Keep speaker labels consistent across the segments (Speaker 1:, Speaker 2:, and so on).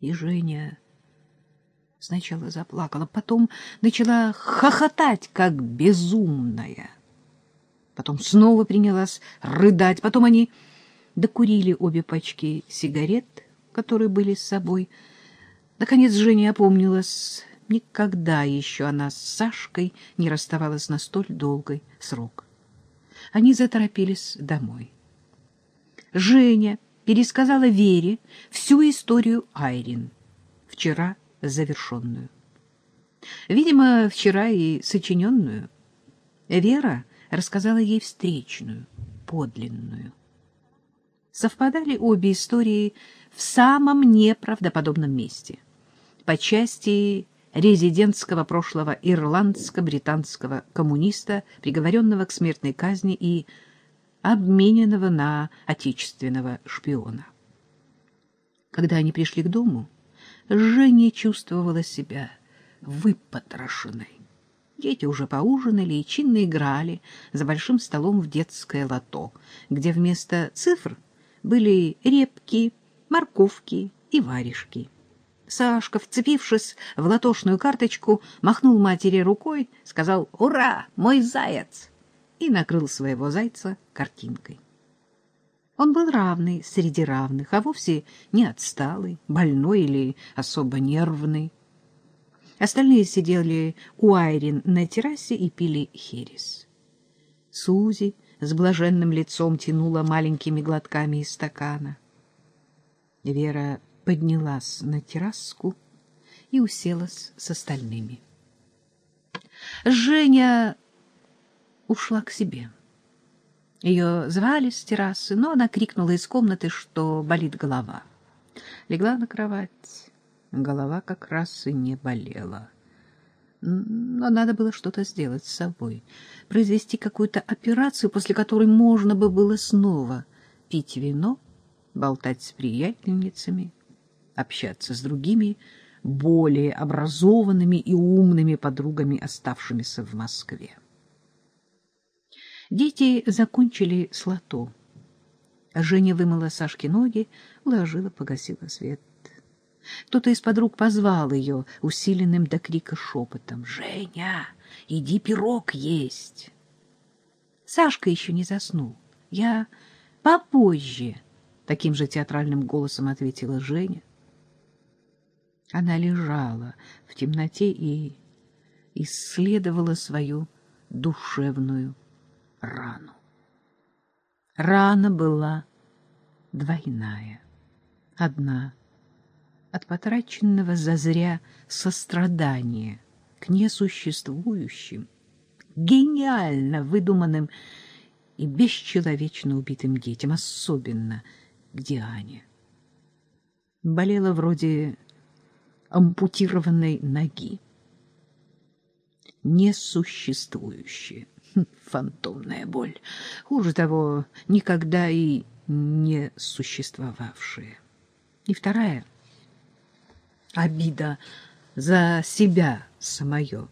Speaker 1: И Женя сначала заплакала, потом начала хохотать, как безумная. Потом снова принялась рыдать, потом они докурили обе пачки сигарет, которые были с собой. Наконец Женя опомнилась. Никогда еще она с Сашкой не расставалась на столь долгий срок. Они заторопились домой. Женя пересказала Вере всю историю Айрин, вчера завершенную. Видимо, вчера и сочиненную. Вера рассказала ей встречную, подлинную. Совпадали обе истории в самом неправдоподобном месте. По части резидентского прошлого ирландско-британского коммуниста, приговоренного к смертной казни и обмененного на отечественного шпиона. Когда они пришли к дому, Женя чувствовала себя выпотрошенной. Дети уже поужинали и чинно играли за большим столом в детское лото, где вместо цифр были репки, морковки и варежки. Сашка, вцепившись в латошную карточку, махнул матери рукой, сказал «Ура, мой заяц!» И накрыл своего зайца картинкой. Он был равный среди равных, а вовсе не отсталый, больной или особо нервный. Остальные сидели у Айрин на террасе и пили херес. Сузи с блаженным лицом тянула маленькими глотками из стакана. Вера поднялась на терраску и уселась с остальными. Женя ушла к себе. Ее звали с террасы, но она крикнула из комнаты, что болит голова. Легла на кровать. Голова как раз и не болела. Но надо было что-то сделать с собой, произвести какую-то операцию, после которой можно бы было снова пить вино, болтать с приятельницами, общаться с другими, более образованными и умными подругами, оставшимися в Москве. Дети закончили с лото. Женя вымыла Сашке ноги, уложила, погасила свет. Кто-то из подруг позвал ее усиленным до крика шепотом. «Женя, иди пирог есть!» Сашка еще не заснул. «Я попозже!» — таким же театральным голосом ответила Женя. Она лежала в темноте и исследовала свою душевную рану. Рана была двойная. Одна — от потраченного зазря сострадания к несуществующим, гениально выдуманным и бесчеловечно убитым детям, особенно к Диане. Болела вроде ампутированной ноги. Несуществующая, хм, фантомная боль. Хуже того, никогда и не существовавшая. И вторая — обида за себя самое.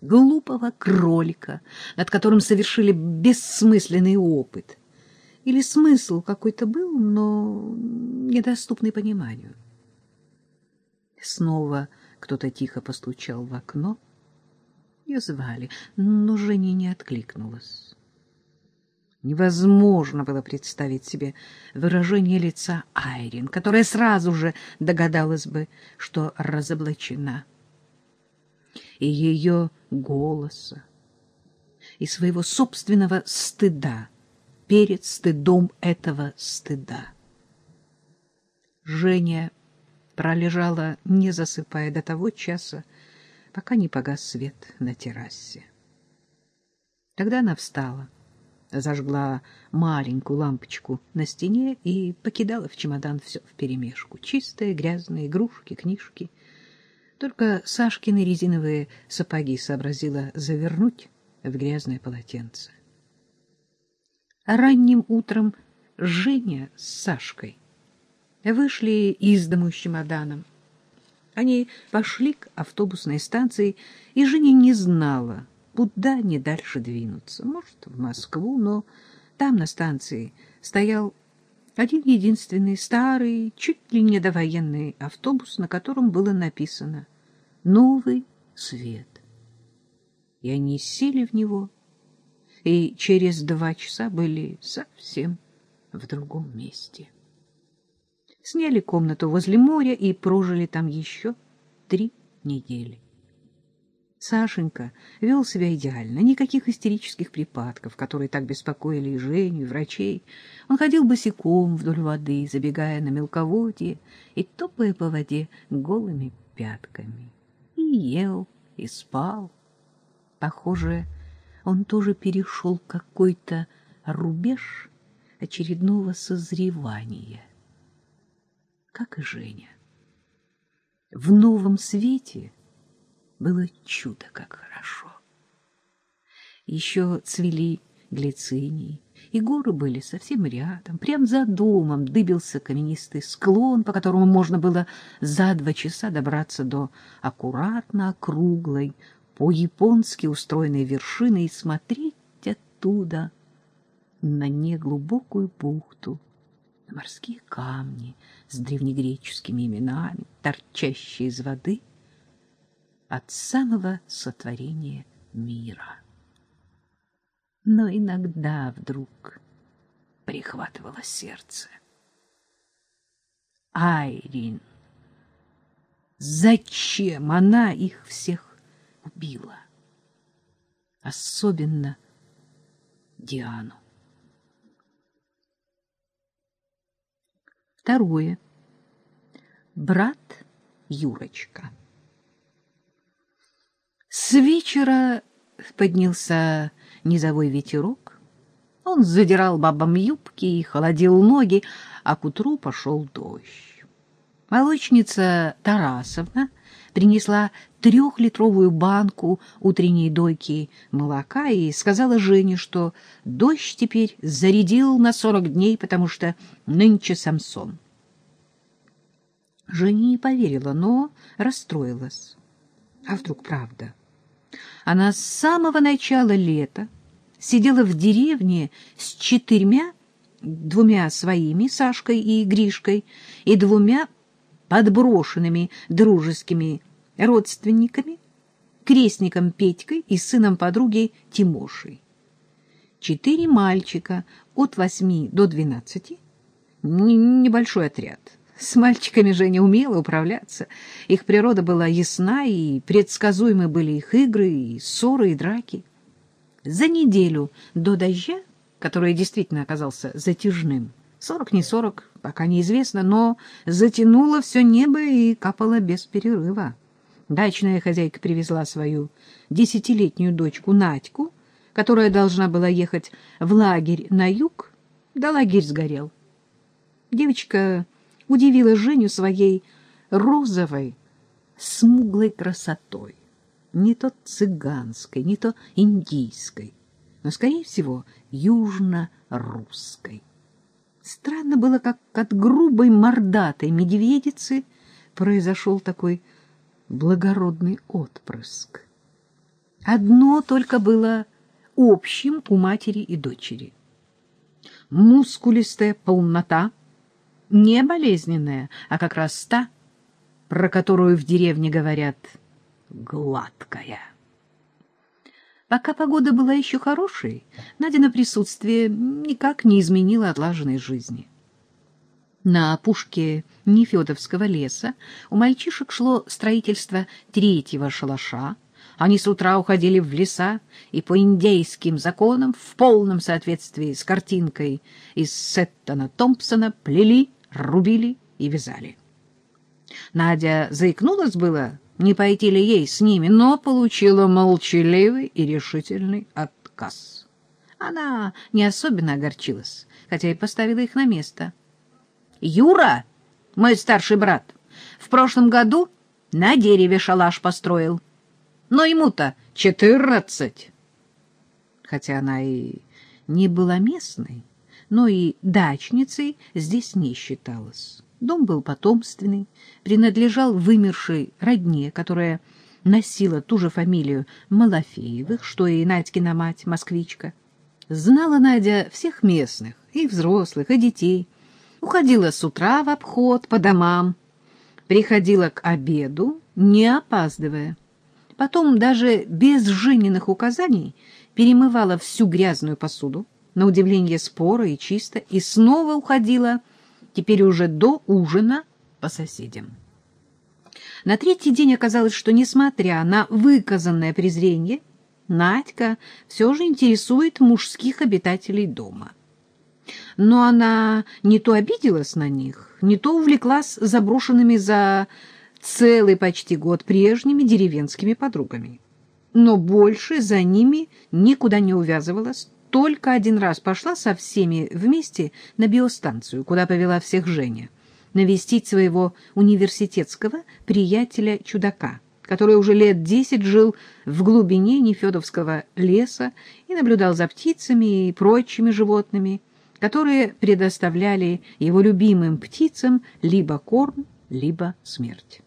Speaker 1: Глупого кролика, над которым совершили бессмысленный опыт. Или смысл какой-то был, но недоступный пониманию. Снова кто-то тихо постучал в окно. Ее звали, но Женя не откликнулась. Невозможно было представить себе выражение лица Айрин, которая сразу же догадалась бы, что разоблачена. И ее голоса, и своего собственного стыда перед стыдом этого стыда. Женя пролежала, не засыпая до того часа, пока не погас свет на террасе. Тогда она встала, зажгла маленькую лампочку на стене и покидала в чемодан все вперемешку. Чистые, грязные игрушки, книжки. Только Сашкины резиновые сапоги сообразила завернуть в грязное полотенце. Ранним утром Женя с Сашкой вышли из дому с чемоданом. Они пошли к автобусной станции, и Женя не знала, куда не дальше двинуться. Может, в Москву, но там на станции стоял один единственный старый, чуть ли не довоенный автобус, на котором было написано «Новый свет». И они сели в него, и через два часа были совсем в другом месте. Сняли комнату возле моря и прожили там еще три недели. Сашенька вел себя идеально, никаких истерических припадков, которые так беспокоили и Женю, и врачей. Он ходил босиком вдоль воды, забегая на мелководье и топая по воде голыми пятками. И ел, и спал. Похоже, он тоже перешел какой-то рубеж очередного созревания. Как и Женя. В новом свете — было чудо как хорошо. Еще цвели глицинии, и горы были совсем рядом. Прям за домом дыбился каменистый склон, по которому можно было за два часа добраться до аккуратно округлой, по-японски устроенной вершины и смотреть оттуда на неглубокую бухту, на морские камни с древнегреческими именами, торчащие из воды — от самого сотворения мира. Но иногда вдруг прихватывало сердце. Айрин, зачем она их всех убила? Особенно Диану. Второе. Брат Юрочка. С вечера поднялся низовой ветерок. Он задирал бабам юбки и холодил ноги, а к утру пошел дождь. Молочница Тарасовна принесла трехлитровую банку утренней дойки молока и сказала Жене, что дождь теперь зарядил на сорок дней, потому что нынче Самсон. Женя не поверила, но расстроилась. А вдруг правда? — она с самого начала лета сидела в деревне с четырьмя, двумя своими, Сашкой и Гришкой, и двумя подброшенными дружескими родственниками, крестником Петькой и сыном подруги Тимошей. Четыре мальчика от восьми до двенадцати, небольшой отряд — с мальчиками Женя умела управляться. Их природа была ясна, и предсказуемы были их игры, и ссоры, и драки. За неделю до дождя, который действительно оказался затяжным, сорок не сорок, пока неизвестно, но затянуло все небо и капало без перерыва. Дачная хозяйка привезла свою десятилетнюю дочку Надьку, которая должна была ехать в лагерь на юг, да лагерь сгорел. Девочка удивила Женю своей розовой, смуглой красотой. Не то цыганской, не то индийской, но, скорее всего, южно-русской. Странно было, как от грубой мордатой медведицы произошел такой благородный отпрыск. Одно только было общим у матери и дочери. Мускулистая полнота — не болезненная, а как раз та, про которую в деревне говорят «гладкая». Пока погода была еще хорошей, Надина присутствие никак не изменило отлаженной жизни. На опушке Нефедовского леса у мальчишек шло строительство третьего шалаша. Они с утра уходили в леса и по индейским законам в полном соответствии с картинкой из Сеттона Томпсона плели рубили и вязали. Надя заикнулась было, не пойти ли ей с ними, но получила молчаливый и решительный отказ. Она не особенно огорчилась, хотя и поставила их на место. «Юра, мой старший брат, в прошлом году на дереве шалаш построил, но ему-то четырнадцать». Хотя она и не была местной, но и дачницей здесь не считалась. Дом был потомственный, принадлежал вымершей родне, которая носила ту же фамилию Малафеевых, что и Надькина мать, москвичка. Знала Надя всех местных, и взрослых, и детей, уходила с утра в обход по домам, приходила к обеду, не опаздывая. Потом даже без Жениных указаний перемывала всю грязную посуду, на удивление споро и чисто, и снова уходила, теперь уже до ужина, по соседям. На третий день оказалось, что, несмотря на выказанное презрение, Надька все же интересует мужских обитателей дома. Но она не то обиделась на них, не то увлеклась заброшенными за целый почти год прежними деревенскими подругами. Но больше за ними никуда не увязывалась, только один раз пошла со всеми вместе на биостанцию, куда повела всех Женя, навестить своего университетского приятеля-чудака, который уже лет десять жил в глубине Нефедовского леса и наблюдал за птицами и прочими животными, которые предоставляли его любимым птицам либо корм, либо смерть.